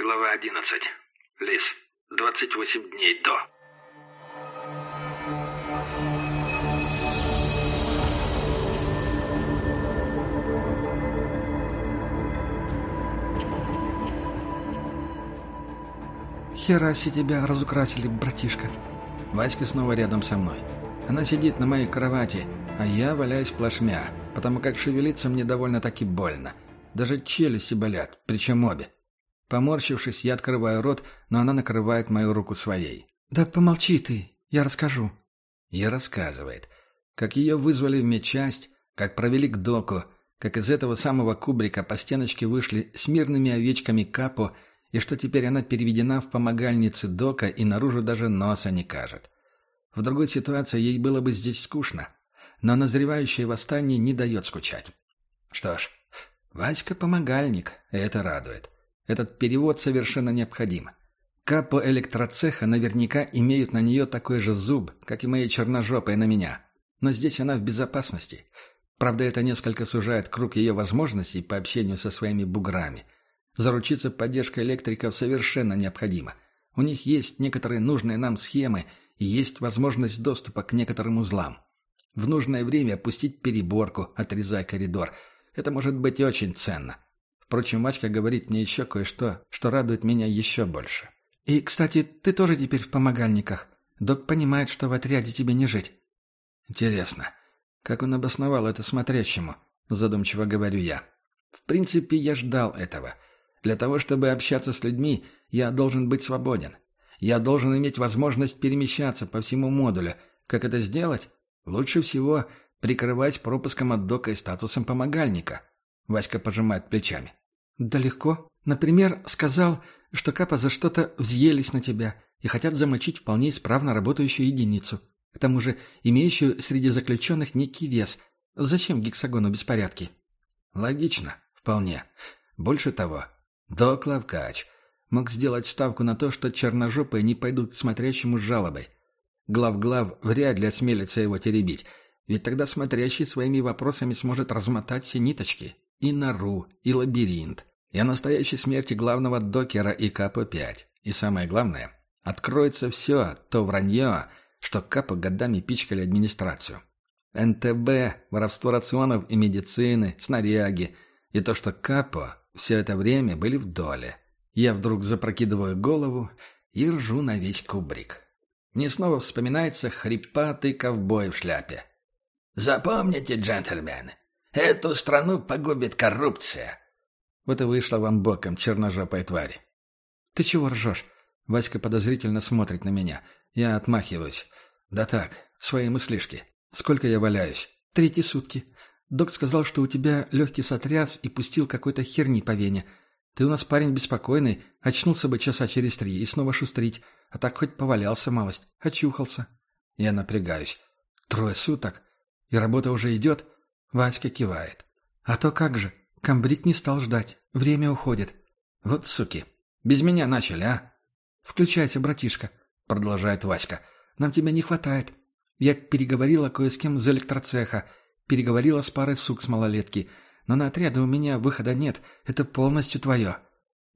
Глава 11. Лис. 28 дней до. Хераси тебя разукрасили, братишка. Васька снова рядом со мной. Она сидит на моей кровати, а я валяюсь плашмя, потому как шевелиться мне довольно-таки больно. Даже челюсти болят, причем обе. Поморщившись, я открываю рот, но она накрывает мою руку своей. «Да помолчи ты, я расскажу». И рассказывает, как ее вызвали в медчасть, как провели к доку, как из этого самого кубрика по стеночке вышли с мирными овечками капо, и что теперь она переведена в помогальницы дока и наружу даже носа не кажет. В другой ситуации ей было бы здесь скучно, но назревающее восстание не дает скучать. Что ж, Васька помогальник, и это радует. Этот перевод совершенно необходим. Капо электроцеха наверняка имеют на нее такой же зуб, как и мои черножопые на меня. Но здесь она в безопасности. Правда, это несколько сужает круг ее возможностей по общению со своими буграми. Заручиться поддержкой электриков совершенно необходимо. У них есть некоторые нужные нам схемы и есть возможность доступа к некоторым узлам. В нужное время пустить переборку, отрезая коридор. Это может быть очень ценно. Впрочем, Васька говорит мне еще кое-что, что радует меня еще больше. «И, кстати, ты тоже теперь в помогальниках. Док понимает, что в отряде тебе не жить». «Интересно, как он обосновал это смотрящему?» – задумчиво говорю я. «В принципе, я ждал этого. Для того, чтобы общаться с людьми, я должен быть свободен. Я должен иметь возможность перемещаться по всему модулю. Как это сделать? Лучше всего прикрываясь пропуском от дока и статусом помогальника». Васька пожимает плечами. «Да легко. Например, сказал, что Капа за что-то взъелись на тебя и хотят замочить вполне исправно работающую единицу. К тому же имеющую среди заключенных некий вес. Зачем гексагону беспорядки?» «Логично. Вполне. Больше того, Док Лавкач мог сделать ставку на то, что черножопые не пойдут к смотрящему с жалобой. Глав-глав вряд ли осмелится его теребить, ведь тогда смотрящий своими вопросами сможет размотать все ниточки. И нору, и лабиринт, и о настоящей смерти главного докера и КП-5. И самое главное, откроется все то вранье, что Капо годами пичкали администрацию. НТБ, воровство рационов и медицины, снаряги, и то, что Капо все это время были в доле. Я вдруг запрокидываю голову и ржу на весь кубрик. Мне снова вспоминается хрипатый ковбой в шляпе. «Запомните, джентльмены, Эту страну погубит коррупция. Вот и вышла вам боком, черножопая тварь. Ты чего ржешь? Васька подозрительно смотрит на меня. Я отмахиваюсь. Да так, свои мыслишки. Сколько я валяюсь? Третьи сутки. Док сказал, что у тебя легкий сотряс и пустил какой-то херни по вене. Ты у нас парень беспокойный, очнулся бы часа через три и снова шустрить, а так хоть повалялся малость, очухался. Я напрягаюсь. Трое суток? И работа уже идет? — Васька кивает. «А то как же, комбриг не стал ждать. Время уходит. Вот суки. Без меня начали, а?» «Включайся, братишка», — продолжает Васька. «Нам тебя не хватает. Я переговорила кое с кем из электроцеха, переговорила с парой сук с малолетки, но на отряды у меня выхода нет. Это полностью твое».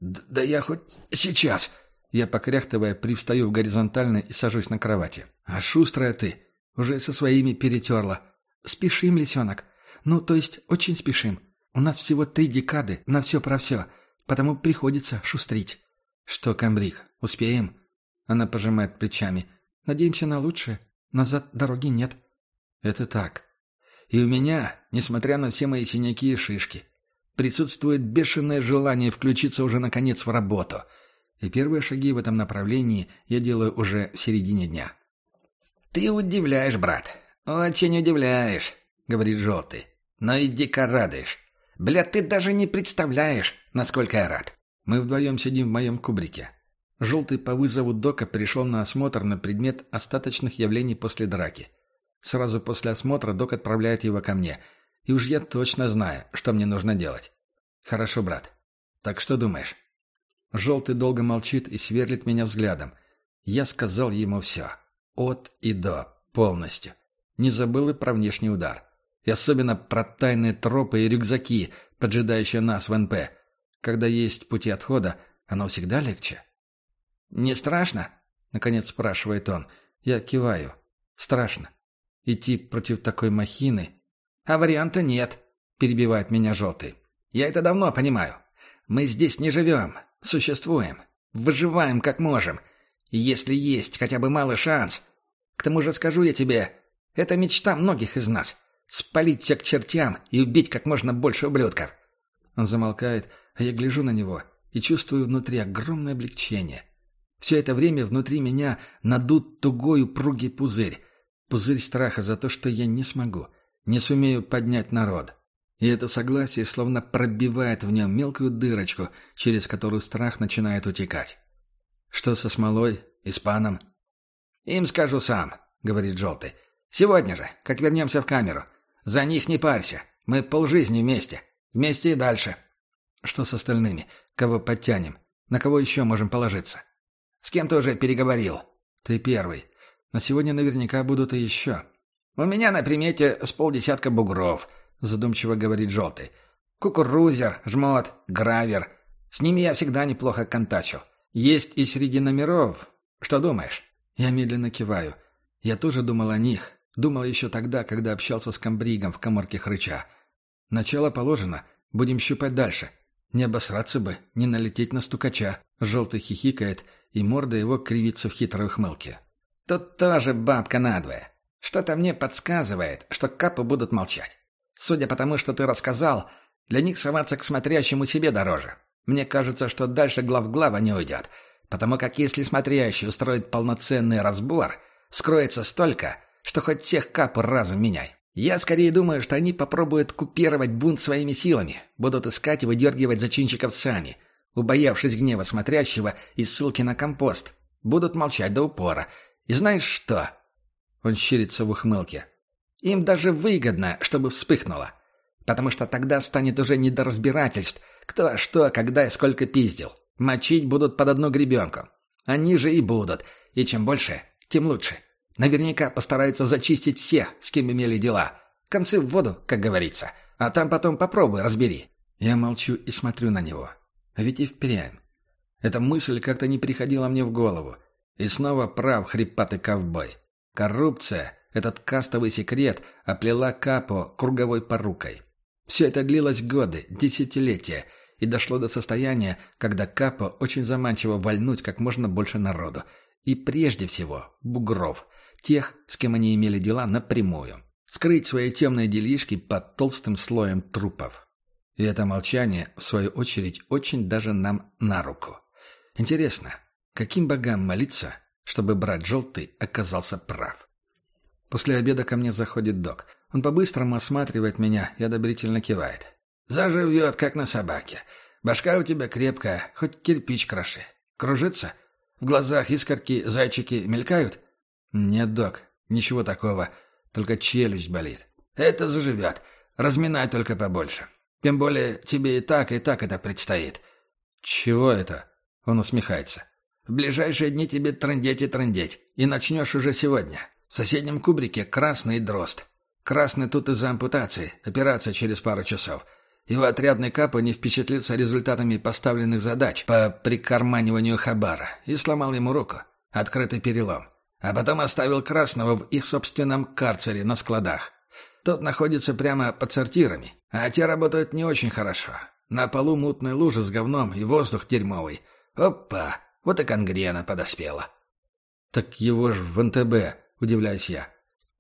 «Да я хоть сейчас...» Я, покряхтывая, привстаю в горизонтально и сажусь на кровати. «А шустрая ты! Уже со своими перетерла!» «Спешим, лисенок. Ну, то есть, очень спешим. У нас всего три декады на все про все, потому приходится шустрить. Что, комбриг, успеем? Она пожимает плечами. Надеемся на лучшее. Назад дороги нет. Это так. И у меня, несмотря на все мои синяки и шишки, присутствует бешеное желание включиться уже наконец в работу. И первые шаги в этом направлении я делаю уже в середине дня. «Ты удивляешь, брат. Очень удивляешь», — говорит Желтый. Но и дико радуешь. Бля, ты даже не представляешь, насколько я рад. Мы вдвоем сидим в моем кубрике. Желтый по вызову Дока пришел на осмотр на предмет остаточных явлений после драки. Сразу после осмотра Док отправляет его ко мне. И уж я точно знаю, что мне нужно делать. Хорошо, брат. Так что думаешь? Желтый долго молчит и сверлит меня взглядом. Я сказал ему все. От и до. Полностью. Не забыл и про внешний удар. И особенно про тайные тропы и рюкзаки, поджидающие нас в НП. Когда есть пути отхода, оно всегда легче. «Не страшно?» — наконец спрашивает он. Я киваю. «Страшно. Идти против такой махины...» «А варианта нет», — перебивает меня желтый. «Я это давно понимаю. Мы здесь не живем, существуем, выживаем как можем. Если есть хотя бы малый шанс... К тому же скажу я тебе, это мечта многих из нас — спалить всех к чертям и убить как можно больше ублюдков». Он замолкает, а я гляжу на него и чувствую внутри огромное облегчение. Все это время внутри меня надут тугой упругий пузырь. Пузырь страха за то, что я не смогу, не сумею поднять народ. И это согласие словно пробивает в нем мелкую дырочку, через которую страх начинает утекать. Что со смолой и с паном? «Им скажу сам», — говорит Желтый. «Сегодня же, как вернемся в камеру. За них не парься. Мы полжизни вместе. Вместе и дальше». «Что с остальными? Кого подтянем? На кого еще можем положиться?» «С кем ты уже переговорил?» «Ты первый. Но сегодня наверняка будут и еще». «У меня на примете с полдесятка бугров», — задумчиво говорит Желтый. «Кукурузер, жмот, гравер. С ними я всегда неплохо контачил. Есть и среди номеров. Что думаешь?» Я медленно киваю. Я тоже думал о них. Думал еще тогда, когда общался с комбригом в коморке хрыча. Начало положено. Будем щупать дальше. Не обосраться бы, не налететь на стукача. Желтый хихикает, и морда его кривится в хитрой ухмылке. «Тут тоже бабка надвое. Что-то мне подсказывает, что капы будут молчать. Судя по тому, что ты рассказал, для них соваться к смотрящему себе дороже. Мне кажется, что дальше глав-глава не уйдет, потому как если смотрящий устроит полноценный разбор, скроется столько, что хоть всех кап разом меняй. Я скорее думаю, что они попробуют купировать бунт своими силами, будут искать и выдергивать зачинщиков сами, убоявшись гнева смотрящего и ссылки на компост. Будут молчать до упора. И знаешь что? Он щерится в ухмылке. Им даже выгодно, чтобы вспыхнуло. Потому что тогда станет уже не до разбирательств, кто что, когда и сколько пиздил. Мочить будут под одну гребенку. Они же и будут. И чем больше, тем лучше. Наверняка постараются зачистить всех, с кем имели дела. Концы в воду, как говорится. А там потом попробуй, разбери. Я молчу и смотрю на него. А ведь и впрямь. Эта мысль как-то не приходила мне в голову. И снова прав хрипатый ковбой. Коррупция, этот кастовый секрет, оплела Капо круговой порукой. Все это длилось годы, десятилетия, и дошло до состояния, когда Капо очень заманчиво вольнуть как можно больше народу. И прежде всего, бугров, тех, с кем они имели дела напрямую. Скрыть свои темные делишки под толстым слоем трупов. И это молчание, в свою очередь, очень даже нам на руку. Интересно, каким богам молиться, чтобы брат Желтый оказался прав? После обеда ко мне заходит док. Он по-быстрому осматривает меня и одобрительно кивает. «Заживет, как на собаке. Башка у тебя крепкая, хоть кирпич кроши. Кружится? В глазах искорки, зайчики мелькают?» «Нет, док, ничего такого. Только челюсть болит». «Это заживет. Разминай только побольше. Тем более тебе и так, и так это предстоит». «Чего это?» — он усмехается. «В ближайшие дни тебе трындеть и трындеть. И начнешь уже сегодня. В соседнем кубрике красный дрозд. Красный тут из-за ампутации. Операция через пару часов. Его отрядный капа не впечатлился результатами поставленных задач по прикарманиванию Хабара и сломал ему руку. Открытый перелом. А потом оставил Красного в их собственном карцере на складах. Тот находится прямо под сортирами, а те работают не очень хорошо. На полу мутные лужи с говном и воздух дерьмовый. Опа! Вот и конгрена подоспела. «Так его ж в НТБ», — удивляюсь я.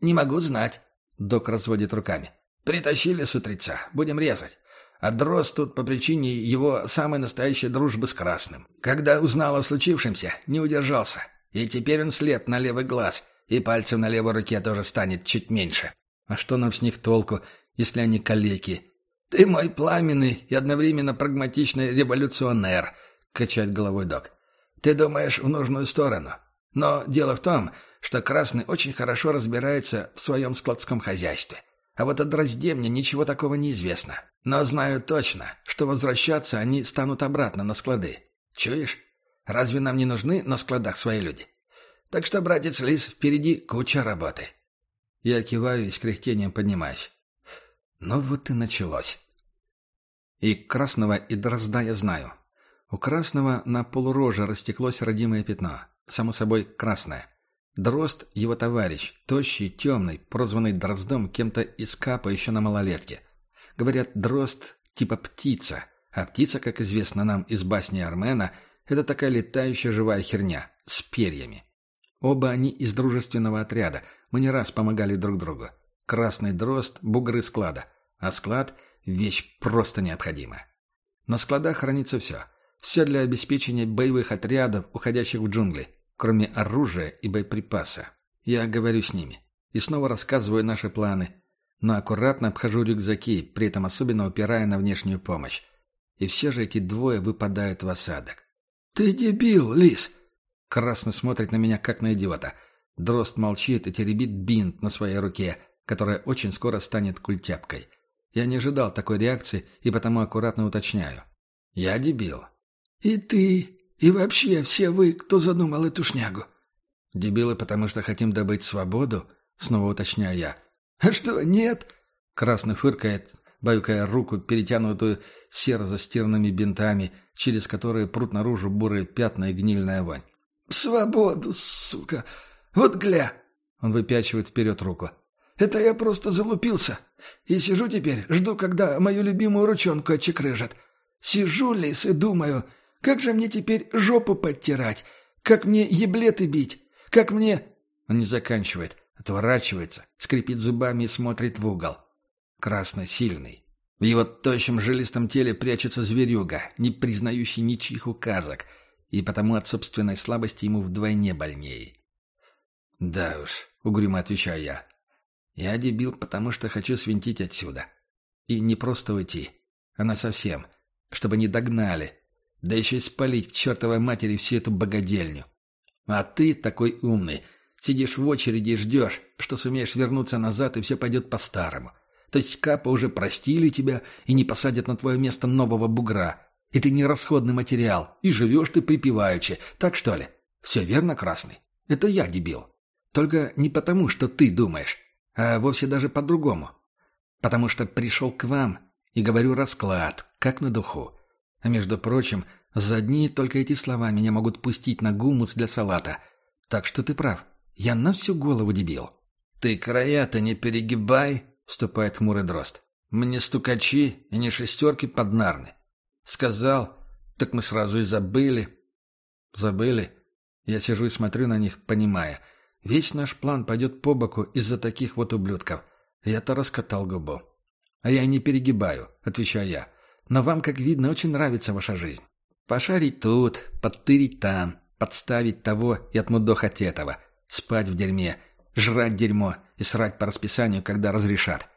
«Не могу знать», — док разводит руками. «Притащили с утреца. Будем резать. А Дрозд тут по причине его самой настоящей дружбы с Красным. Когда узнал о случившемся, не удержался. И теперь он слеп на левый глаз, и пальцев на левой руке тоже станет чуть меньше. А что нам с них толку, если они калеки? Ты мой пламенный и одновременно прагматичный революционер, качает головой док. Ты думаешь в нужную сторону. Но дело в том, что Красный очень хорошо разбирается в своем складском хозяйстве. А вот о Дрозде мне ничего такого не известно. Но знаю точно, что возвращаться они станут обратно на склады. Чуешь? Разве нам не нужны на складах свои люди? Так что, братец Лис, впереди куча работы. Я киваю и с кряхтением поднимаюсь. Ну вот и началось. И Красного, и Дрозда я знаю. У красного на полуроже растеклось родимое пятно. Само собой, красное. Дрозд — его товарищ, тощий, темный, прозванный Дроздом кем-то из капа еще на малолетке. Говорят, дрозд — типа птица, а птица, как известно нам из басни Армена, это такая летающая живая херня, с перьями. Оба они из дружественного отряда, мы не раз помогали друг другу. Красный дрозд — бугры склада, а склад — вещь просто необходимая. На складах хранится все. Все для обеспечения боевых отрядов, уходящих в джунгли кроме оружия и боеприпаса. Я говорю с ними и снова рассказываю наши планы, но аккуратно обхожу рюкзаки, при этом особенно упирая на внешнюю помощь. И все же эти двое выпадают в осадок. «Ты дебил, Лис!» Красно смотрит на меня, как на идиота. Дрозд молчит и теребит бинт на своей руке, которая очень скоро станет культяпкой. Я не ожидал такой реакции и потому аккуратно уточняю. «Я дебил». «И ты и вообще все вы, кто задумал эту шнягу?» «Дебилы, потому что хотим добыть свободу?» Снова уточняю я. «А что, нет?» Красный фыркает, баюкая руку, перетянутую серо-застиранными бинтами, через которые прут наружу бурые пятна и гнильная вонь. «Свободу, сука! Вот гля!» Он выпячивает вперед руку. «Это я просто залупился. И сижу теперь, жду, когда мою любимую ручонку отчекрыжат. Сижу, лис, и думаю, как же мне теперь жопу подтирать? Как мне еблеты бить? Как мне...» Он не заканчивает, отворачивается, скрипит зубами и смотрит в угол. Красный, сильный. В его тощем жилистом теле прячется зверюга, не признающий ничьих указок, и потому от собственной слабости ему вдвойне больнее. «Да уж», — угрюмо отвечаю я. «Я дебил, потому что хочу свинтить отсюда. И не просто уйти, а насовсем, чтобы не догнали, да еще и спалить к чертовой матери всю эту богадельню. А ты, такой умный, сидишь в очереди и ждешь, что сумеешь вернуться назад, и все пойдет по-старому. То есть капа уже простили тебя и не посадят на твое место нового бугра. И ты не расходный материал, и живешь ты припеваючи. Так что ли? Все верно, Красный? Это я дебил. Только не потому, что ты думаешь, а вовсе даже по-другому. Потому что пришел к вам и говорю расклад, как на духу. А между прочим, за одни только эти слова меня могут пустить на гумус для салата. Так что ты прав. Я на всю голову дебил. «Ты края-то не перегибай», — вступает хмурый дрозд. «Мне стукачи и не шестерки поднарны». «Сказал, так мы сразу и забыли». «Забыли?» Я сижу и смотрю на них, понимая. Весь наш план пойдет по боку из-за таких вот ублюдков. Я-то раскатал губу. «А я не перегибаю», — отвечаю я. Но вам, как видно, очень нравится ваша жизнь. Пошарить тут, подтырить там, подставить того и отмудохать этого, спать в дерьме, жрать дерьмо и срать по расписанию, когда разрешат.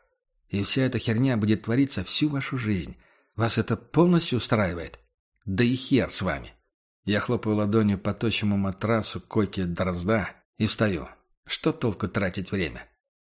И вся эта херня будет твориться всю вашу жизнь. Вас это полностью устраивает? Да и хер с вами. Я хлопаю ладонью по тощему матрасу койки дрозда и встаю. Что толку тратить время?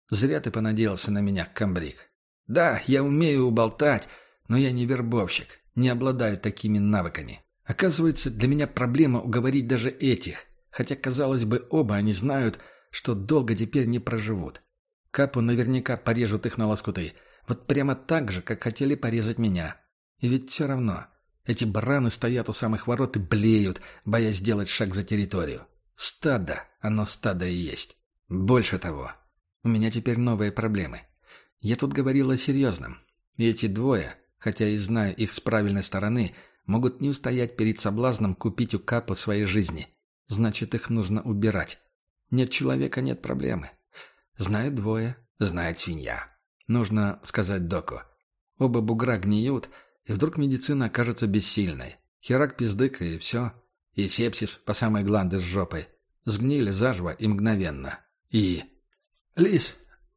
Зря ты понадеялся на меня, комбриг. Да, я умею уболтать, но я не вербовщик, не обладаю такими навыками. Оказывается, для меня проблема уговорить даже этих, хотя, казалось бы, оба они знают, что долго теперь не проживут. Капу наверняка порежут их на лоскуты, вот прямо так же, как хотели порезать меня. И ведь все равно, эти бараны стоят у самых ворот и блеют, боясь сделать шаг за территорию. Стадо, оно стадо и есть. Больше того, у меня теперь новые проблемы. Я тут говорил о серьезном. И эти двое, хотя и зная их с правильной стороны, могут не устоять перед соблазном купить у Капа своей жизни. Значит, их нужно убирать. Нет человека – нет проблемы. Знает двое, знает свинья. Нужно сказать доку. Оба бугра гниют, и вдруг медицина окажется бессильной. Херак пиздык, и все. И сепсис по самой гланды с жопой. Сгнили заживо и мгновенно. И... «Лис,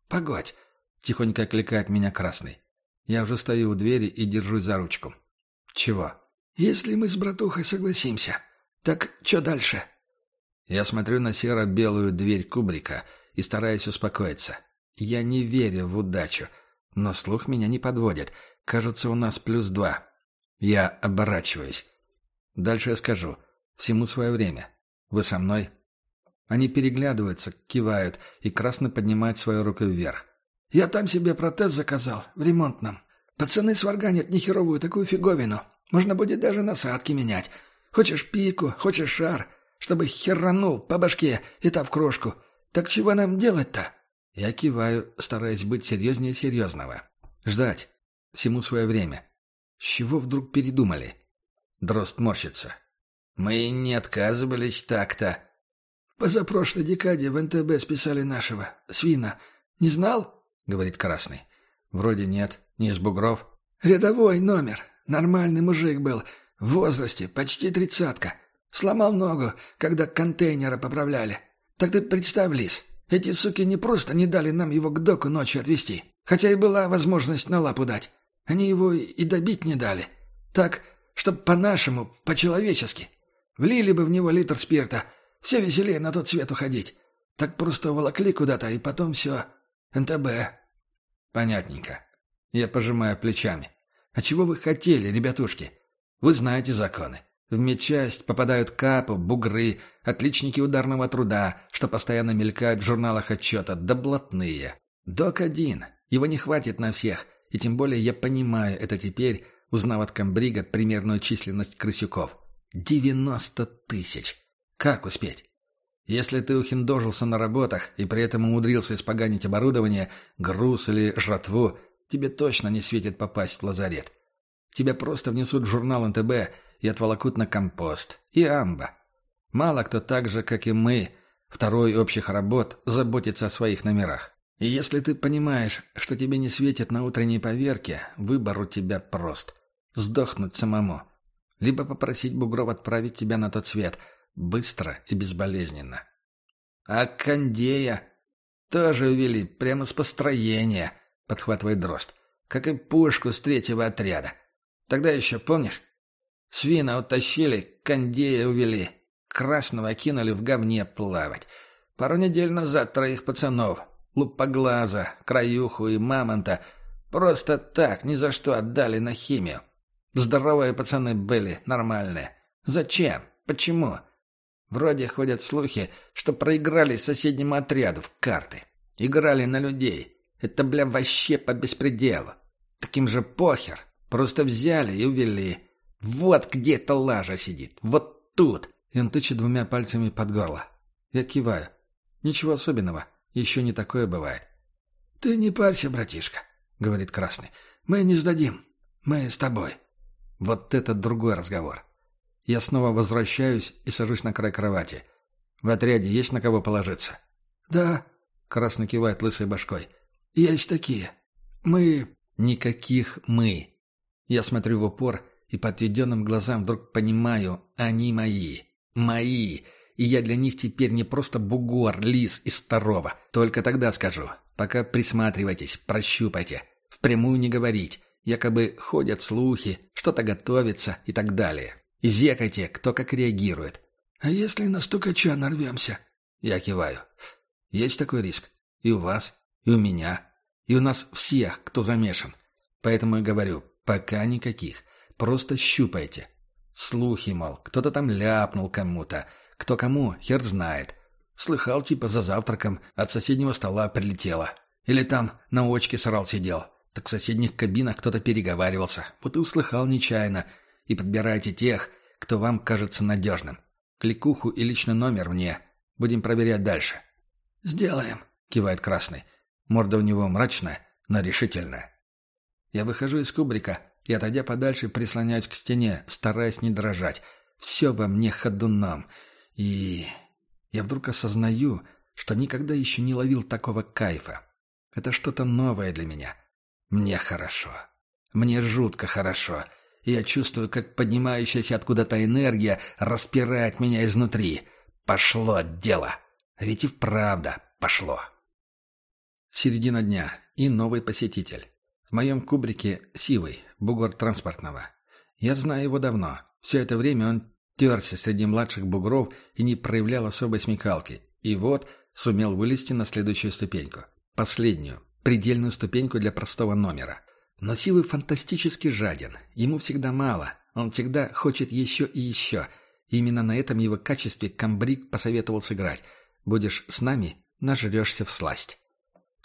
погодь!» — тихонько окликает меня Красный. Я уже стою у двери и держусь за ручку. Чего? Если мы с братухой согласимся, так что дальше? Я смотрю на серо-белую дверь кубрика и стараюсь успокоиться. Я не верю в удачу, но слух меня не подводит. Кажется, у нас плюс два. Я оборачиваюсь. Дальше я скажу. Всему свое время. Вы со мной? Они переглядываются, кивают и красно поднимают свою руку вверх. Я там себе протез заказал, в ремонтном. Пацаны сварганят нехеровую такую фиговину. Можно будет даже насадки менять. Хочешь пику, хочешь шар, чтобы херанул по башке и та в крошку. Так чего нам делать-то?» Я киваю, стараясь быть серьезнее серьезного. Ждать. Всему свое время. С чего вдруг передумали? Дрозд морщится. Мы не отказывались так-то. В позапрошлой декаде в НТБ списали нашего. Свина. Не знал? Говорит Красный. Вроде нет. Не из бугров. Рядовой номер. Нормальный мужик был. В возрасте. Почти тридцатка. Сломал ногу, когда контейнера поправляли. Так ты представь, Лис, эти суки не просто не дали нам его к доку ночью отвезти, хотя и была возможность на лапу дать. Они его и добить не дали. Так, чтоб по-нашему, по-человечески. Влили бы в него литр спирта, все веселее на тот свет уходить. Так просто волокли куда-то, и потом все. НТБ. Понятненько. Я пожимаю плечами. А чего вы хотели, ребятушки? Вы знаете законы. В медчасть попадают капы, бугры, отличники ударного труда, что постоянно мелькают в журналах отчета, да блатные. Док один. Его не хватит на всех. И тем более я понимаю это теперь, узнав от комбрига примерную численность крысюков. Девяносто тысяч. Как успеть? Если ты ухиндожился на работах и при этом умудрился испоганить оборудование, груз или жратву, тебе точно не светит попасть в лазарет. Тебя просто внесут в журнал НТБ и отволокут на компост. И амба. Мало кто так же, как и мы, второй общих работ, заботится о своих номерах. И если ты понимаешь, что тебе не светит на утренней поверке, выбор у тебя прост. Сдохнуть самому. Либо попросить бугров отправить тебя на тот свет. Быстро и безболезненно. А Кондея тоже увели прямо с построения, подхватывает Дрозд. Как и пушку с третьего отряда. Тогда еще, помнишь, Свина утащили, кондея увели. Красного кинули в говне плавать. Пару недель назад троих пацанов, лупоглаза, краюху и мамонта, просто так, ни за что отдали на химию. Здоровые пацаны были, нормальные. Зачем? Почему? Вроде ходят слухи, что проиграли соседнему отряду в карты. Играли на людей. Это, бля, вообще по беспределу. Таким же похер. Просто взяли и увели. Вот где эта лажа сидит. Вот тут. И он тычет двумя пальцами под горло. Я киваю. Ничего особенного. Еще не такое бывает. «Ты не парься, братишка», — говорит Красный. «Мы не сдадим. Мы с тобой». Вот это другой разговор. Я снова возвращаюсь и сажусь на край кровати. В отряде есть на кого положиться? «Да», — Красный кивает лысой башкой. «Есть такие. Мы...» «Никаких «мы». Я смотрю в упор и по отведенным глазам вдруг понимаю, они мои. Мои. И я для них теперь не просто бугор, лис из второго. Только тогда скажу. Пока присматривайтесь, прощупайте. Впрямую не говорить. Якобы ходят слухи, что-то готовится и так далее. Зекайте, кто как реагирует. «А если на стукача нарвемся?» Я киваю. «Есть такой риск. И у вас, и у меня, и у нас всех, кто замешан. Поэтому и говорю, пока никаких. Просто щупайте. Слухи, мол, кто-то там ляпнул кому-то. Кто кому, хер знает. Слыхал, типа, за завтраком от соседнего стола прилетело. Или там на очке срал сидел. Так в соседних кабинах кто-то переговаривался. Вот и услыхал нечаянно. И подбирайте тех, кто вам кажется надежным. Кликуху и личный номер мне. Будем проверять дальше. «Сделаем», — кивает Красный. Морда у него мрачная, но решительная. Я выхожу из кубрика и, отойдя подальше, прислоняюсь к стене, стараясь не дрожать. Все во мне ходуном. И я вдруг осознаю, что никогда еще не ловил такого кайфа. Это что-то новое для меня. Мне хорошо. Мне жутко хорошо. И я чувствую, как поднимающаяся откуда-то энергия распирает меня изнутри. Пошло дело. Ведь и вправду пошло. Середина дня. И новый посетитель. В моем кубрике сивый, бугор транспортного. Я знаю его давно. Все это время он терся среди младших бугров и не проявлял особой смекалки. И вот сумел вылезти на следующую ступеньку. Последнюю, предельную ступеньку для простого номера. Но Сивый фантастически жаден. Ему всегда мало. Он всегда хочет еще и еще. Именно на этом его качестве комбриг посоветовал сыграть. Будешь с нами, нажрешься в сласть.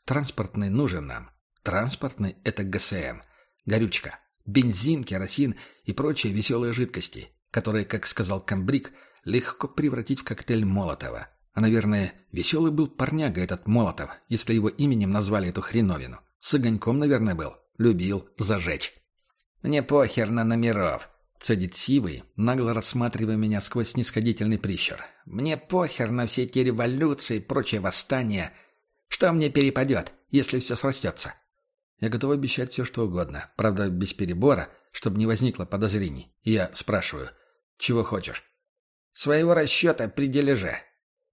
Транспортный нужен нам. Транспортный — это ГСМ. Горючка. Бензин, керосин и прочие веселые жидкости, которые, как сказал Камбрик, легко превратить в коктейль Молотова. А, наверное, веселый был парняга этот Молотов, если его именем назвали эту хреновину. С огоньком, наверное, был. Любил зажечь. «Мне похер на номеров», — цедит Сивый, нагло рассматривая меня сквозь снисходительный прищур. «Мне похер на все эти революции и прочие восстания. Что мне перепадет, если все срастется?» Я готов обещать все, что угодно, правда, без перебора, чтобы не возникло подозрений. Я спрашиваю, чего хочешь? «Своего расчета при дележе.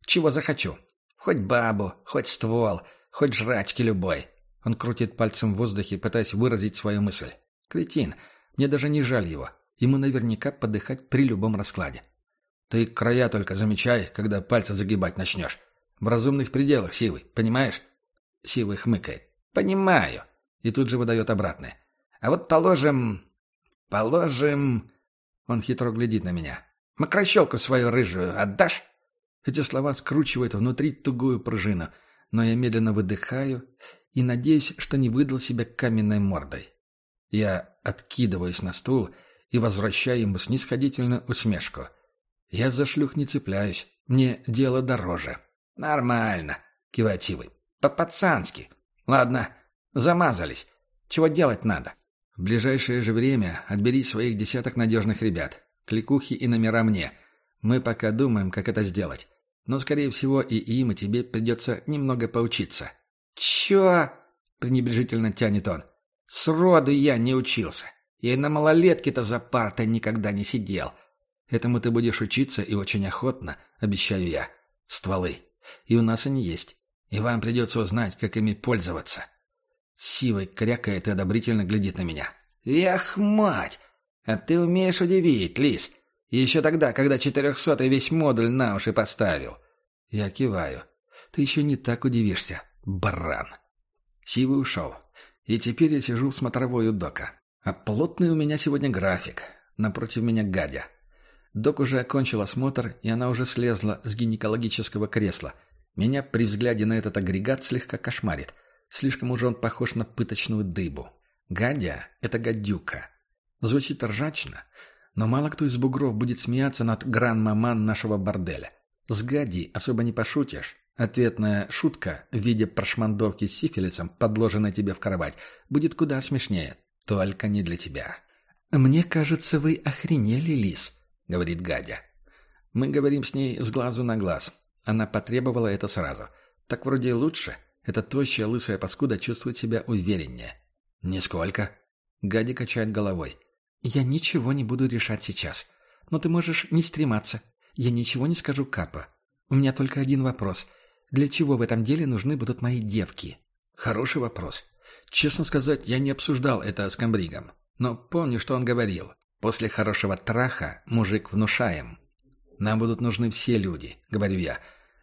Чего захочу. Хоть бабу, хоть ствол, хоть жрачки любой». Он крутит пальцем в воздухе, пытаясь выразить свою мысль. Кретин. Мне даже не жаль его. Ему наверняка подыхать при любом раскладе. Ты края только замечай, когда пальцы загибать начнешь. В разумных пределах, Сивый, понимаешь? Сивый хмыкает. Понимаю. И тут же выдает обратное. А вот положим... Положим... Он хитро глядит на меня. Макрощелку свою рыжую отдашь? Эти слова скручивают внутри тугую пружину, но я медленно выдыхаю и надеюсь, что не выдал себя каменной мордой. Я откидываюсь на стул и возвращаю ему снисходительную усмешку. Я за шлюх не цепляюсь. Мне дело дороже. Нормально, кивает Сивый. По-пацански. Ладно, замазались. Чего делать надо? В ближайшее же время отбери своих десяток надежных ребят. Кликухи и номера мне. Мы пока думаем, как это сделать. Но, скорее всего, и им, и тебе придется немного поучиться. «Чё?» — пренебрежительно тянет он. Сроду я не учился. Я и на малолетке-то за партой никогда не сидел. Этому ты будешь учиться и очень охотно, обещаю я. Стволы. И у нас они есть. И вам придется узнать, как ими пользоваться. Сивой крякает и одобрительно глядит на меня. «Эх, мать! А ты умеешь удивить, Лис. Еще тогда, когда четырехсотый весь модуль на уши поставил». Я киваю. «Ты еще не так удивишься, баран». Сивый ушел. И теперь я сижу в смотровой у Дока. А плотный у меня сегодня график. Напротив меня Гадя. Док уже окончил осмотр, и она уже слезла с гинекологического кресла. Меня при взгляде на этот агрегат слегка кошмарит. Слишком уже он похож на пыточную дыбу. Гадя — это гадюка. Звучит ржачно, но мало кто из бугров будет смеяться над гран-маман нашего борделя. С Гади особо не пошутишь. Ответная шутка в виде прошмандовки с сифилисом, подложенной тебе в кровать, будет куда смешнее. Только не для тебя. «Мне кажется, вы охренели, лис», — говорит Гадя. Мы говорим с ней с глазу на глаз. Она потребовала это сразу. Так вроде лучше. Эта тощая лысая паскуда чувствует себя увереннее. «Нисколько». Гадя качает головой. «Я ничего не буду решать сейчас. Но ты можешь не стрематься. Я ничего не скажу Капа. У меня только один вопрос. Для чего в этом деле нужны будут мои девки? Хороший вопрос. Честно сказать, я не обсуждал это с комбригом. Но помню, что он говорил. После хорошего траха мужик внушаем. Нам будут нужны все люди, говорю я.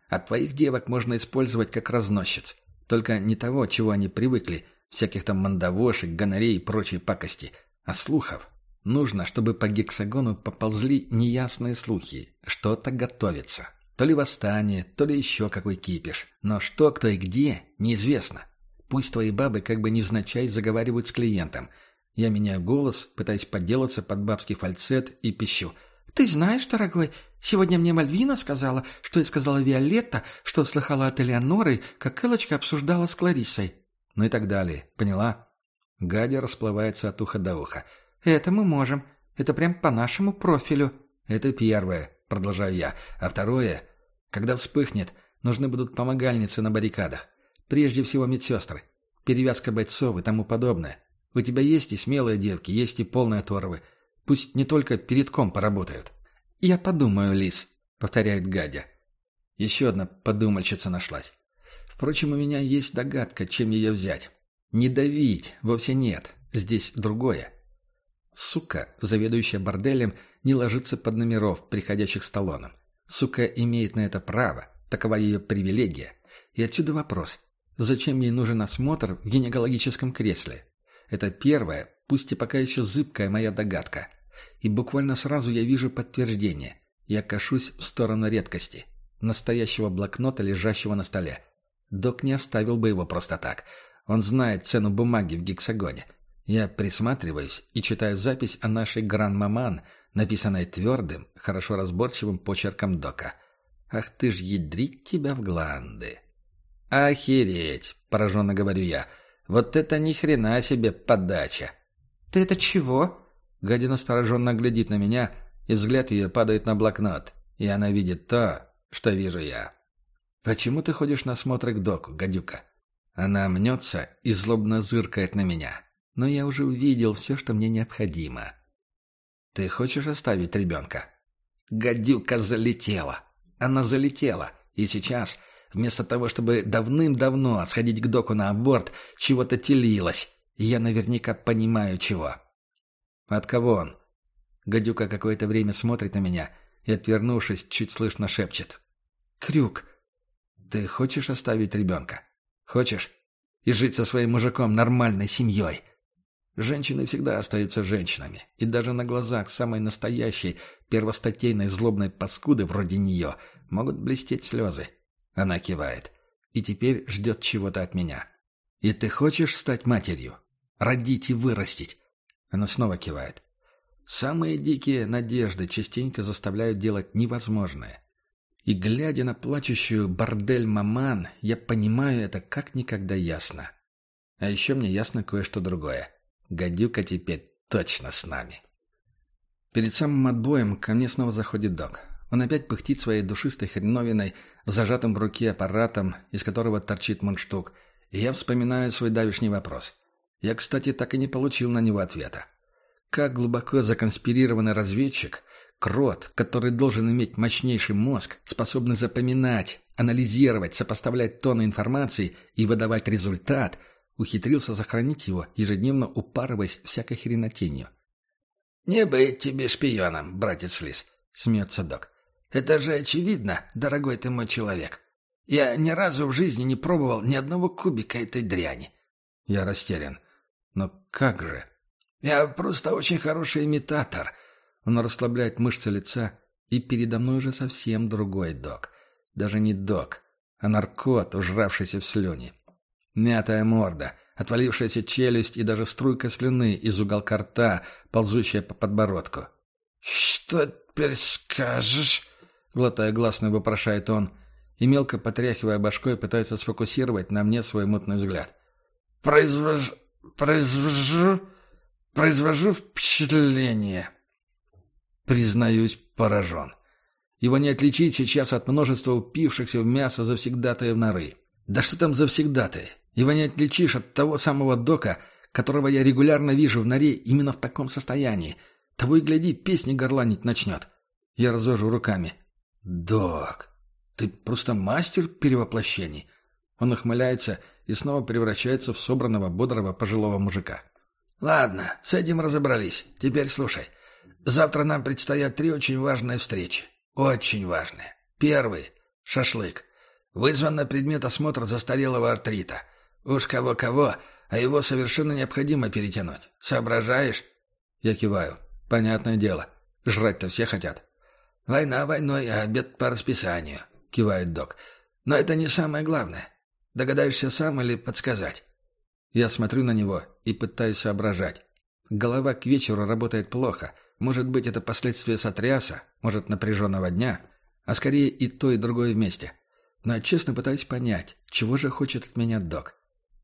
А твоих девок можно использовать как разносчиц. Только не того, чего они привыкли, всяких там мандавошек, гонорей и прочей пакости, а слухов. Нужно, чтобы по гексагону поползли неясные слухи. Что-то готовится. То ли восстание, то ли еще какой кипиш. Но что, кто и где, неизвестно. Пусть твои бабы как бы невзначай заговаривают с клиентом. Я меняю голос, пытаясь подделаться под бабский фальцет и пищу. «Ты знаешь, дорогой, сегодня мне Мальвина сказала, что и сказала Виолетта, что слыхала от Элеоноры, как Элочка обсуждала с Клариссой». Ну и так далее. Поняла? Гадя расплывается от уха до уха. «Это мы можем. Это прям по нашему профилю». «Это первое продолжаю я. А второе, когда вспыхнет, нужны будут помогальницы на баррикадах. Прежде всего медсестры. Перевязка бойцов и тому подобное. У тебя есть и смелые девки, есть и полные оторвы. Пусть не только перед ком поработают. «Я подумаю, Лис», — повторяет Гадя. Еще одна подумальщица нашлась. Впрочем, у меня есть догадка, чем ее взять. Не давить, вовсе нет. Здесь другое. Сука, заведующая борделем, не ложится под номеров, приходящих с талоном. Сука имеет на это право, такова ее привилегия. И отсюда вопрос. Зачем ей нужен осмотр в гинекологическом кресле? Это первая, пусть и пока еще зыбкая моя догадка. И буквально сразу я вижу подтверждение. Я кашусь в сторону редкости. Настоящего блокнота, лежащего на столе. Док не оставил бы его просто так. Он знает цену бумаги в гексагоне. Я присматриваюсь и читаю запись о нашей гран-маман, написанной твердым, хорошо разборчивым почерком Дока. «Ах ты ж ядрить тебя в гланды!» «Охереть!» — пораженно говорю я. «Вот это ни хрена себе подача!» «Ты это чего?» Гадина стороженно глядит на меня, и взгляд ее падает на блокнот, и она видит то, что вижу я. «Почему ты ходишь на смотры к доку, гадюка?» Она мнется и злобно зыркает на меня. Но я уже увидел все, что мне необходимо. «Ты хочешь оставить ребенка?» Гадюка залетела. Она залетела. И сейчас, вместо того, чтобы давным-давно сходить к доку на аборт, чего-то телилась. Я наверняка понимаю, чего. «От кого он?» Гадюка какое-то время смотрит на меня и, отвернувшись, чуть слышно шепчет. «Крюк, ты хочешь оставить ребенка? Хочешь? И жить со своим мужиком нормальной семьей?» Женщины всегда остаются женщинами, и даже на глазах самой настоящей, первостатейной злобной паскуды вроде нее могут блестеть слезы. Она кивает. И теперь ждет чего-то от меня. «И ты хочешь стать матерью? Родить и вырастить?» Она снова кивает. Самые дикие надежды частенько заставляют делать невозможное. И, глядя на плачущую бордель-маман, я понимаю это как никогда ясно. А еще мне ясно кое-что другое. Гадюка теперь точно с нами. Перед самым отбоем ко мне снова заходит док. Он опять пыхтит своей душистой хреновиной, зажатым в руке аппаратом, из которого торчит мундштук, и я вспоминаю свой давишний вопрос. Я, кстати, так и не получил на него ответа. Как глубоко законспирированный разведчик, крот, который должен иметь мощнейший мозг, способный запоминать, анализировать, сопоставлять тонны информации и выдавать результат – ухитрился сохранить его, ежедневно упарываясь всякой хренотенью. «Не быть тебе шпионом, братец Лис», — смеется док. «Это же очевидно, дорогой ты мой человек. Я ни разу в жизни не пробовал ни одного кубика этой дряни». Я растерян. «Но как же?» «Я просто очень хороший имитатор». Он расслабляет мышцы лица, и передо мной уже совсем другой док. Даже не док, а наркот, ужравшийся в слюни. Мятая морда, отвалившаяся челюсть и даже струйка слюны из уголка рта, ползущая по подбородку. «Что теперь скажешь?» — глотая гласную вопрошает он, и мелко потряхивая башкой пытается сфокусировать на мне свой мутный взгляд. «Произвожу... произвожу... произвожу впечатление». Признаюсь, поражен. Его не отличить сейчас от множества упившихся в мясо завсегдатаев норы. Да что там завсегдатые? Его не отличишь от того самого дока, которого я регулярно вижу в норе именно в таком состоянии. Того и гляди, песни горланить начнет. Я разожу руками. «Док, ты просто мастер перевоплощений». Он ухмыляется и снова превращается в собранного, бодрого пожилого мужика. «Ладно, с этим разобрались. Теперь слушай. Завтра нам предстоят три очень важные встречи. Очень важные. Первый — шашлык. Вызван на предмет осмотра застарелого артрита. Уж кого-кого, а его совершенно необходимо перетянуть. Соображаешь?» Я киваю. «Понятное дело. Жрать-то все хотят». «Война войной, а обед по расписанию», — кивает док. «Но это не самое главное. Догадаешься сам или подсказать?» Я смотрю на него и пытаюсь соображать. Голова к вечеру работает плохо. Может быть, это последствия сотряса, может, напряженного дня, а скорее и то, и другое вместе. Но честно пытаюсь понять, чего же хочет от меня док.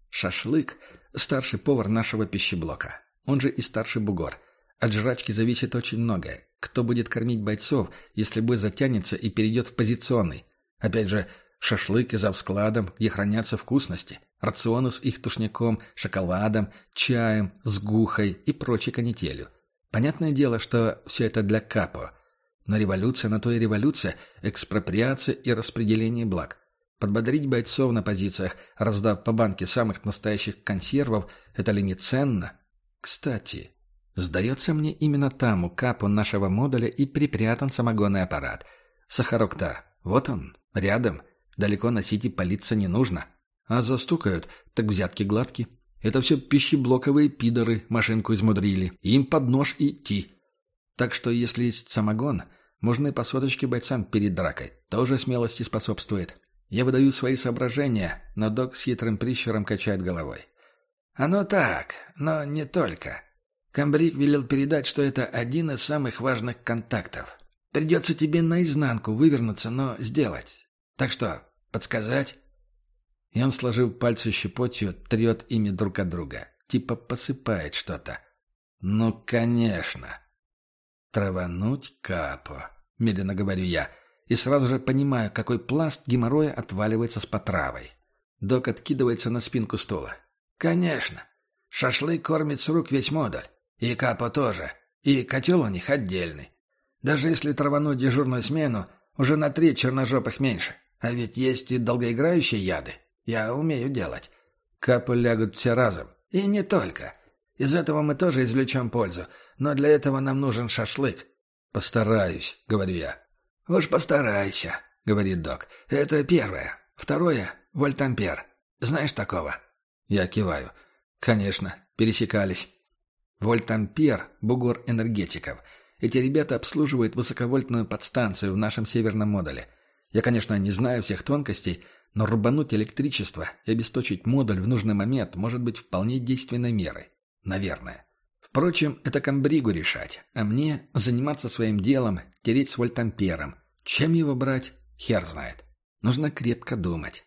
Шашлык – старший повар нашего пищеблока. Он же и старший бугор. От жрачки зависит очень многое. Кто будет кормить бойцов, если бой затянется и перейдет в позиционный? Опять же, шашлыки за складом, где хранятся вкусности. Рационы с их тушняком, шоколадом, чаем, с гухой и прочей канителью. Понятное дело, что все это для капо. Но революция на то и революция, экспроприация и распределение благ. Подбодрить бойцов на позициях, раздав по банке самых настоящих консервов, это ли не ценно? Кстати, сдается мне именно там у капу нашего модуля и припрятан самогонный аппарат. Сахарок-то, вот он, рядом, далеко носить и палиться не нужно. А застукают, так взятки гладки. Это все пищеблоковые пидоры машинку измудрили. Им под нож идти. Так что если есть самогон, можно и по соточке бойцам перед дракой. Тоже смелости способствует. Я выдаю свои соображения, но док с хитрым прищуром качает головой. Оно так, но не только. Камбрик велел передать, что это один из самых важных контактов. Придется тебе наизнанку вывернуться, но сделать. Так что, подсказать?» И он, сложив пальцы щепотью, трет ими друг от друга. Типа посыпает что-то. «Ну, конечно!» «Травануть капо», — медленно говорю я, и сразу же понимаю, какой пласт геморроя отваливается с потравой. Док откидывается на спинку стула. «Конечно. Шашлык кормит с рук весь модуль. И капо тоже. И котел у них отдельный. Даже если травануть дежурную смену, уже на три черножопых меньше. А ведь есть и долгоиграющие яды. Я умею делать. Капы лягут все разом. И не только. Из этого мы тоже извлечем пользу. Но для этого нам нужен шашлык. «Постараюсь», — говорю я. «Уж постарайся», — говорит док. «Это первое. Второе — вольтампер. Знаешь такого?» Я киваю. «Конечно. Пересекались». Вольтампер — бугор энергетиков. Эти ребята обслуживают высоковольтную подстанцию в нашем северном модуле. Я, конечно, не знаю всех тонкостей, но рубануть электричество и обесточить модуль в нужный момент может быть вполне действенной мерой. Наверное. Впрочем, это комбригу решать, а мне заниматься своим делом, тереть с вольтампером. Чем его брать, хер знает. Нужно крепко думать.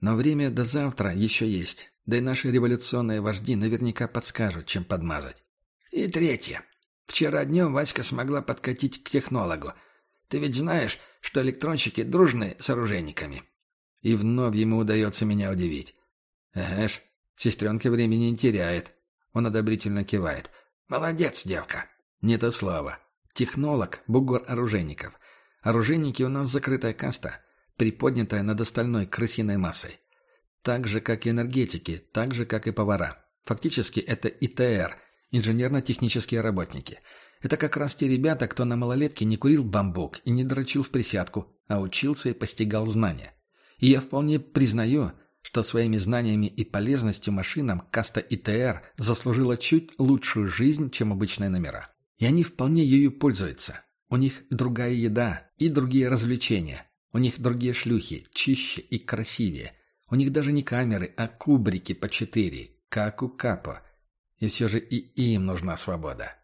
Но время до завтра еще есть, да и наши революционные вожди наверняка подскажут, чем подмазать. И третье. Вчера днем Васька смогла подкатить к технологу. Ты ведь знаешь, что электронщики дружны с оружейниками. И вновь ему удается меня удивить. Эш, сестренка времени не теряет. Он одобрительно кивает. Молодец, девка. Не то слово. Технолог — бугор оружейников. Оружейники у нас закрытая каста, приподнятая над остальной крысиной массой. Так же, как и энергетики, так же, как и повара. Фактически это ИТР — инженерно-технические работники. Это как раз те ребята, кто на малолетке не курил бамбук и не дрочил в присядку, а учился и постигал знания. И я вполне признаю, что своими знаниями и полезностью машинам каста ИТР заслужила чуть лучшую жизнь, чем обычные номера. И они вполне ею пользуются. У них другая еда и другие развлечения. У них другие шлюхи, чище и красивее. У них даже не камеры, а кубрики по четыре, как у Капо. И все же и им нужна свобода.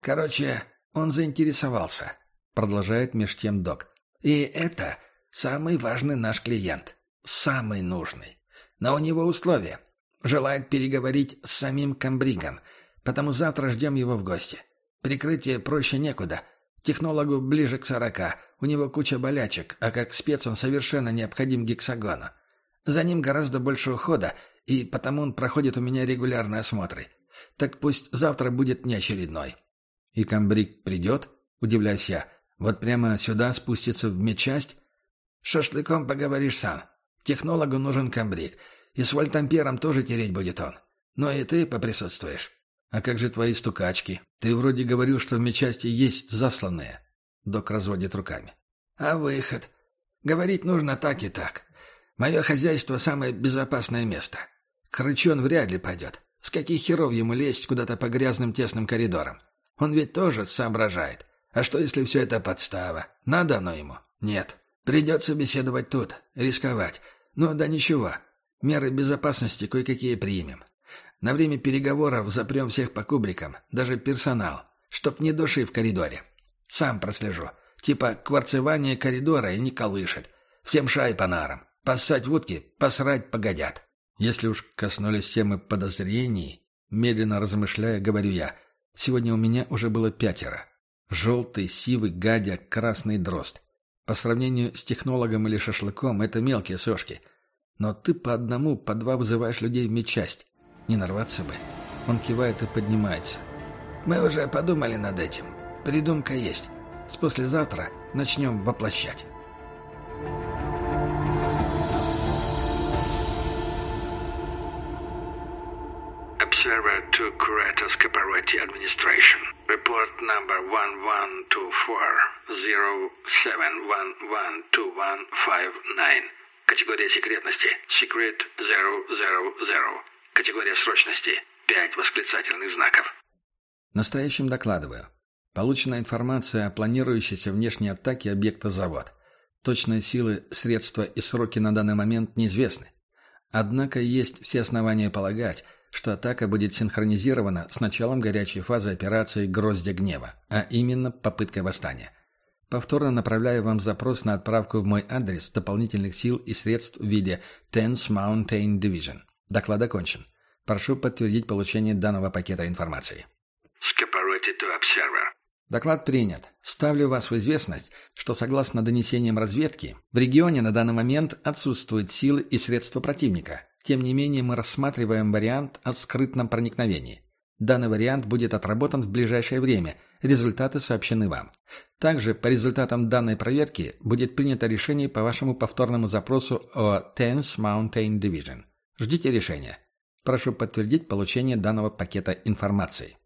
Короче, он заинтересовался, продолжает меж тем док. И это самый важный наш клиент. Самый нужный. Но у него условия. Желает переговорить с самим комбригом, потому завтра ждем его в гости. Прикрытие проще некуда. Технологу ближе к сорока, у него куча болячек, а как спец он совершенно необходим гексагону. За ним гораздо больше ухода, и потому он проходит у меня регулярные осмотры. Так пусть завтра будет не очередной. И комбриг придет? Удивляюсь я. Вот прямо сюда спустится в медчасть? Шашлыком поговоришь сам. Технологу нужен комбриг. И с вольтампером тоже тереть будет он. Но и ты поприсутствуешь. А как же твои стукачки? Ты вроде говорил, что в медчасти есть засланные. Док разводит руками. А выход? Говорить нужно так и так. Мое хозяйство самое безопасное место. Крычон вряд ли пойдет. С каких херов ему лезть куда-то по грязным тесным коридорам? Он ведь тоже соображает. А что, если все это подстава? Надо оно ему? Нет. Придется беседовать тут, рисковать. Ну да ничего. Меры безопасности кое-какие примем. На время переговоров запрем всех по кубрикам, даже персонал, чтоб не души в коридоре. Сам прослежу. Типа кварцевание коридора и не колышет. Всем шай по нарам. Поссать в утки, посрать погодят. Если уж коснулись темы подозрений, медленно размышляя, говорю я, сегодня у меня уже было пятеро. Желтый, сивый, гадя, красный дрозд. По сравнению с технологом или шашлыком это мелкие сошки. Но ты по одному, по два вызываешь людей в медчасть. Не нарваться бы. Он кивает и поднимается. Мы уже подумали над этим. Придумка есть. С послезавтра начнем воплощать. Observer to Kratos Corporate Administration. Report number 1124-07112159. Категория секретности Secret 000. Категория срочности 5 восклицательных знаков. Настоящим докладываю. Получена информация о планирующейся внешней атаке объекта завод. Точные силы, средства и сроки на данный момент неизвестны. Однако есть все основания полагать, что атака будет синхронизирована с началом горячей фазы операции «Гроздья гнева», а именно попыткой восстания. Повторно направляю вам запрос на отправку в мой адрес дополнительных сил и средств в виде Tense Mountain Division. Доклад окончен. Прошу подтвердить получение данного пакета информации. Scaparati to Observer. Доклад принят. Ставлю вас в известность, что согласно донесениям разведки, в регионе на данный момент отсутствуют силы и средства противника. Тем не менее, мы рассматриваем вариант о скрытном проникновении. Данный вариант будет отработан в ближайшее время. Результаты сообщены вам. Также по результатам данной проверки будет принято решение по вашему повторному запросу о Tense Mountain Division. Ждите решения. Прошу подтвердить получение данного пакета информации.